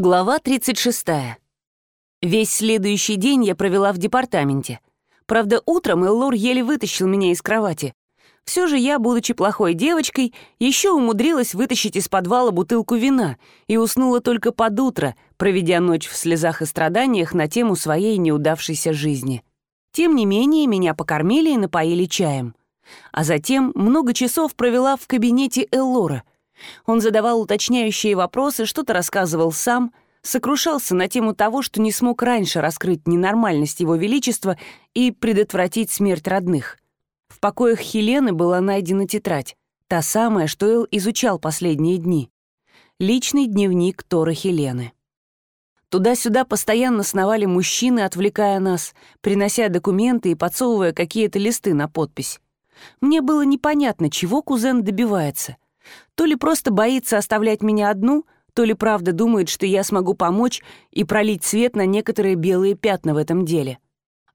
Глава 36. Весь следующий день я провела в департаменте. Правда, утром Эллор еле вытащил меня из кровати. Все же я, будучи плохой девочкой, еще умудрилась вытащить из подвала бутылку вина и уснула только под утро, проведя ночь в слезах и страданиях на тему своей неудавшейся жизни. Тем не менее, меня покормили и напоили чаем. А затем много часов провела в кабинете Эллора — он задавал уточняющие вопросы, что-то рассказывал сам, сокрушался на тему того, что не смог раньше раскрыть ненормальность его величества и предотвратить смерть родных. В покоях Хелены была найдена тетрадь, та самая, что Эл изучал последние дни. Личный дневник Тора Хелены. Туда-сюда постоянно сновали мужчины, отвлекая нас, принося документы и подсовывая какие-то листы на подпись. Мне было непонятно, чего кузен добивается — то ли просто боится оставлять меня одну, то ли правда думает, что я смогу помочь и пролить свет на некоторые белые пятна в этом деле.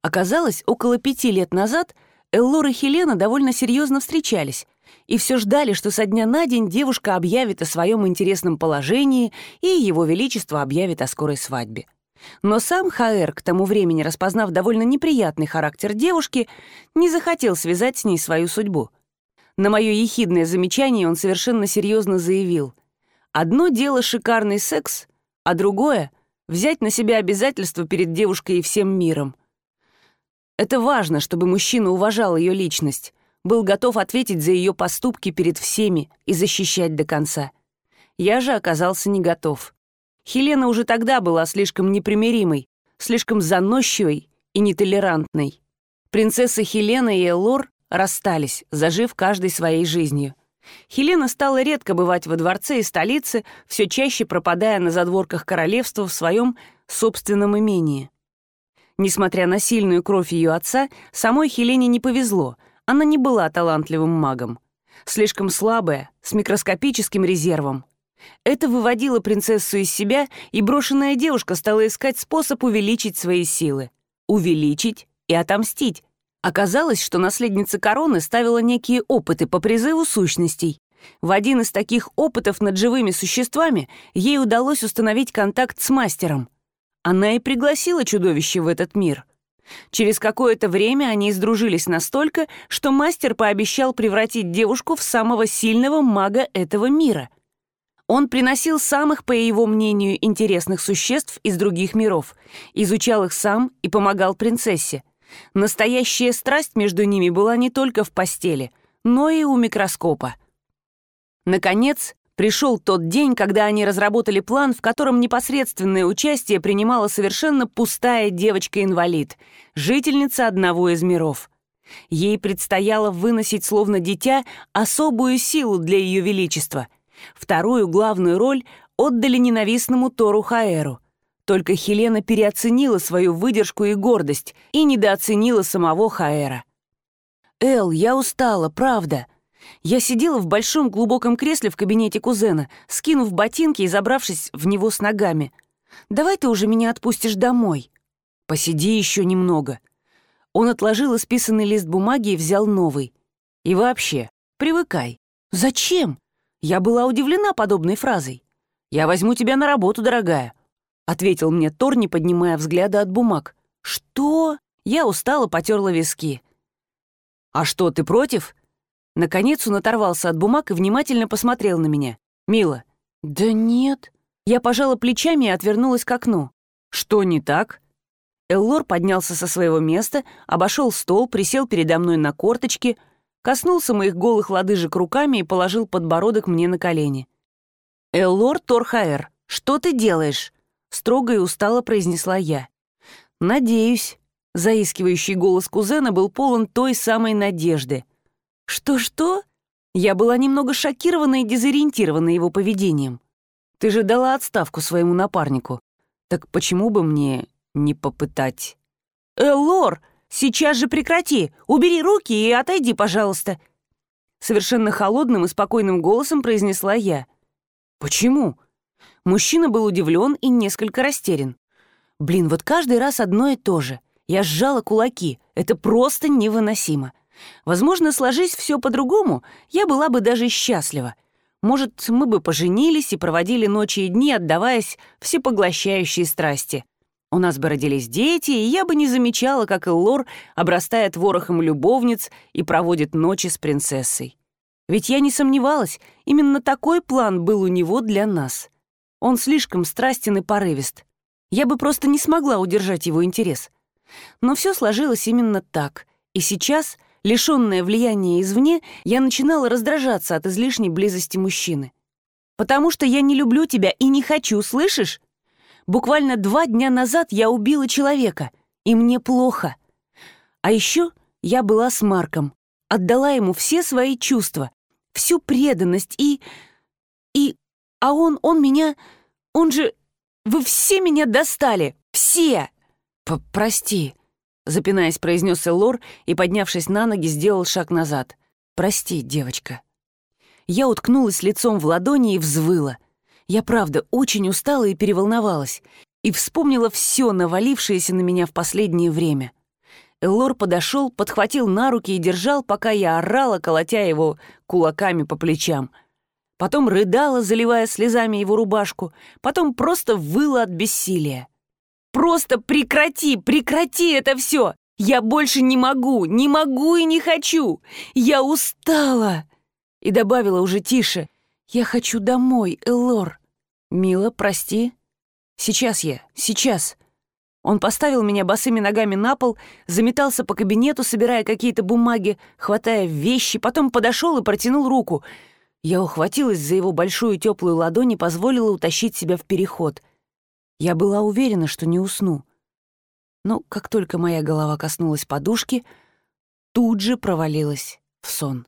Оказалось, около пяти лет назад Эллор и Хелена довольно серьезно встречались и все ждали, что со дня на день девушка объявит о своем интересном положении и его величество объявит о скорой свадьбе. Но сам Хаэр, к тому времени распознав довольно неприятный характер девушки, не захотел связать с ней свою судьбу — на мое ехидное замечание он совершенно серьезно заявил. «Одно дело шикарный секс, а другое — взять на себя обязательства перед девушкой и всем миром. Это важно, чтобы мужчина уважал ее личность, был готов ответить за ее поступки перед всеми и защищать до конца. Я же оказался не готов. Хелена уже тогда была слишком непримиримой, слишком заносчивой и нетолерантной. Принцесса Хелена и Эллор расстались, зажив каждой своей жизнью. Хелена стала редко бывать во дворце и столице, все чаще пропадая на задворках королевства в своем собственном имении. Несмотря на сильную кровь ее отца, самой Хелене не повезло, она не была талантливым магом. Слишком слабая, с микроскопическим резервом. Это выводило принцессу из себя, и брошенная девушка стала искать способ увеличить свои силы. Увеличить и отомстить, Оказалось, что наследница короны ставила некие опыты по призыву сущностей. В один из таких опытов над живыми существами ей удалось установить контакт с мастером. Она и пригласила чудовище в этот мир. Через какое-то время они сдружились настолько, что мастер пообещал превратить девушку в самого сильного мага этого мира. Он приносил самых, по его мнению, интересных существ из других миров, изучал их сам и помогал принцессе. Настоящая страсть между ними была не только в постели, но и у микроскопа. Наконец, пришел тот день, когда они разработали план, в котором непосредственное участие принимала совершенно пустая девочка-инвалид, жительница одного из миров. Ей предстояло выносить, словно дитя, особую силу для ее величества. Вторую главную роль отдали ненавистному Тору Хаэру. Только Хелена переоценила свою выдержку и гордость и недооценила самого Хаэра. «Эл, я устала, правда. Я сидела в большом глубоком кресле в кабинете кузена, скинув ботинки и забравшись в него с ногами. Давай ты уже меня отпустишь домой. Посиди еще немного». Он отложил исписанный лист бумаги и взял новый. «И вообще, привыкай. Зачем?» Я была удивлена подобной фразой. «Я возьму тебя на работу, дорогая. — ответил мне Тор, не поднимая взгляда от бумаг. «Что?» Я устало потерла виски. «А что, ты против?» Наконец он оторвался от бумаг и внимательно посмотрел на меня. «Мила». «Да нет». Я пожала плечами и отвернулась к окну. «Что не так?» Эллор поднялся со своего места, обошел стол, присел передо мной на корточки, коснулся моих голых лодыжек руками и положил подбородок мне на колени. «Эллор Торхаэр, что ты делаешь?» Строго и устало произнесла я. «Надеюсь». Заискивающий голос кузена был полон той самой надежды. «Что-что?» Я была немного шокирована и дезориентирована его поведением. «Ты же дала отставку своему напарнику. Так почему бы мне не попытать?» «Эллор, сейчас же прекрати! Убери руки и отойди, пожалуйста!» Совершенно холодным и спокойным голосом произнесла я. «Почему?» Мужчина был удивлен и несколько растерян. Блин, вот каждый раз одно и то же. Я сжала кулаки. Это просто невыносимо. Возможно, сложись все по-другому, я была бы даже счастлива. Может, мы бы поженились и проводили ночи и дни, отдаваясь всепоглощающей страсти. У нас бы родились дети, и я бы не замечала, как Эллор обрастает ворохом любовниц и проводит ночи с принцессой. Ведь я не сомневалась, именно такой план был у него для нас. Он слишком страстен и порывист. Я бы просто не смогла удержать его интерес. Но все сложилось именно так, и сейчас — Лишенная влияния извне, я начинала раздражаться от излишней близости мужчины. «Потому что я не люблю тебя и не хочу, слышишь? Буквально два дня назад я убила человека, и мне плохо. А еще я была с Марком, отдала ему все свои чувства, всю преданность и... и... А он, он меня... Он же... Вы все меня достали! Все! Прости, запинаясь, произнес Эллор и, поднявшись на ноги, сделал шаг назад. «Прости, девочка». Я уткнулась лицом в ладони и взвыла. Я, правда, очень устала и переволновалась, и вспомнила все навалившееся на меня в последнее время. Эллор подошел, подхватил на руки и держал, пока я орала, колотя его кулаками по плечам. Потом рыдала, заливая слезами его рубашку, потом просто выла от бессилия. Просто прекрати, прекрати это все! Я больше не могу, не могу и не хочу! Я устала!» И добавила уже тише. «Я хочу домой, Элор. Мила, прости. Сейчас я, сейчас». Он поставил меня босыми ногами на пол, заметался по кабинету, собирая какие-то бумаги, хватая вещи, потом подошел и протянул руку. Я ухватилась за его большую теплую ладонь и позволила утащить себя в переход — я была уверена, что не усну. Но как только моя голова коснулась подушки, тут же провалилась в сон.